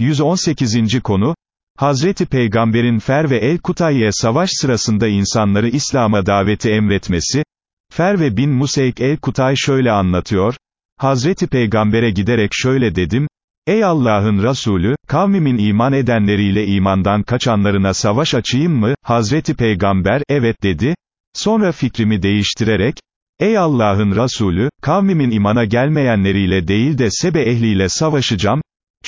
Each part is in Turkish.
118. konu, Hazreti Peygamber'in Fer ve El-Kutayye savaş sırasında insanları İslam'a daveti emretmesi, Ferve bin Museyk El-Kutay şöyle anlatıyor, Hazreti Peygamber'e giderek şöyle dedim, Ey Allah'ın Resulü, kavmimin iman edenleriyle imandan kaçanlarına savaş açayım mı? Hazreti Peygamber, evet dedi. Sonra fikrimi değiştirerek, Ey Allah'ın Resulü, kavmimin imana gelmeyenleriyle değil de Sebe ehliyle savaşacağım,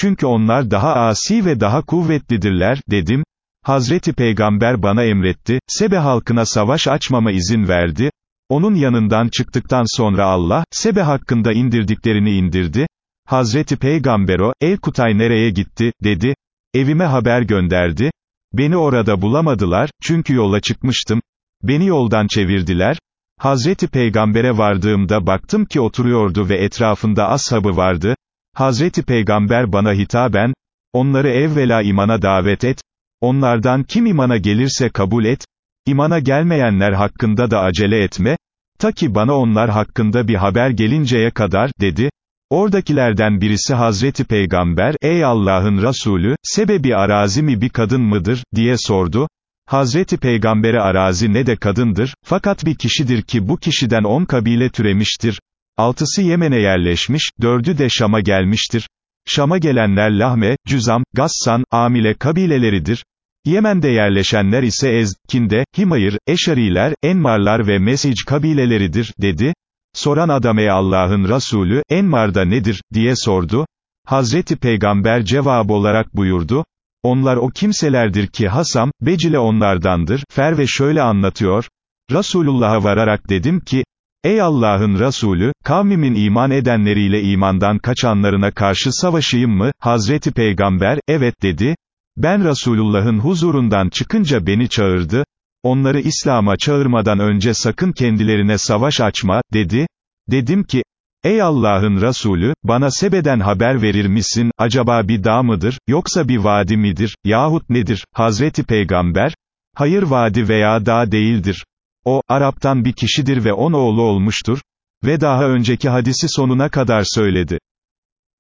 çünkü onlar daha asi ve daha kuvvetlidirler, dedim. Hazreti Peygamber bana emretti, Sebe halkına savaş açmama izin verdi. Onun yanından çıktıktan sonra Allah, Sebe hakkında indirdiklerini indirdi. Hazreti Peygamber o, El Kutay nereye gitti, dedi. Evime haber gönderdi. Beni orada bulamadılar, çünkü yola çıkmıştım. Beni yoldan çevirdiler. Hazreti Peygamber'e vardığımda baktım ki oturuyordu ve etrafında ashabı vardı. Hazreti Peygamber bana hitaben, onları evvela imana davet et, onlardan kim imana gelirse kabul et, imana gelmeyenler hakkında da acele etme, ta ki bana onlar hakkında bir haber gelinceye kadar, dedi. Oradakilerden birisi Hazreti Peygamber, ey Allah'ın Resulü, sebebi arazi mi bir kadın mıdır, diye sordu. Hazreti Peygamber'e arazi ne de kadındır, fakat bir kişidir ki bu kişiden on kabile türemiştir. Altısı Yemen'e yerleşmiş, dördü de Şam'a gelmiştir. Şam'a gelenler Lahme, Cüzam, Gassan, Amile kabileleridir. Yemen'de yerleşenler ise Ez, Kinde, Himayr, Eşariler, Enmarlar ve Mesic kabileleridir, dedi. Soran adam ey Allah'ın Resulü, Enmar'da nedir, diye sordu. Hazreti Peygamber cevap olarak buyurdu. Onlar o kimselerdir ki Hasam, Becile onlardandır, Ferve şöyle anlatıyor. Resulullah'a vararak dedim ki, Ey Allah'ın Resulü, kavmimin iman edenleriyle imandan kaçanlarına karşı savaşayım mı? Hazreti Peygamber, evet dedi. Ben Resulullah'ın huzurundan çıkınca beni çağırdı. Onları İslam'a çağırmadan önce sakın kendilerine savaş açma, dedi. Dedim ki, Ey Allah'ın Resulü, bana Sebe'den haber verir misin, acaba bir dağ mıdır, yoksa bir vadi midir, yahut nedir? Hazreti Peygamber, hayır vadi veya dağ değildir. O, Arap'tan bir kişidir ve on oğlu olmuştur, ve daha önceki hadisi sonuna kadar söyledi.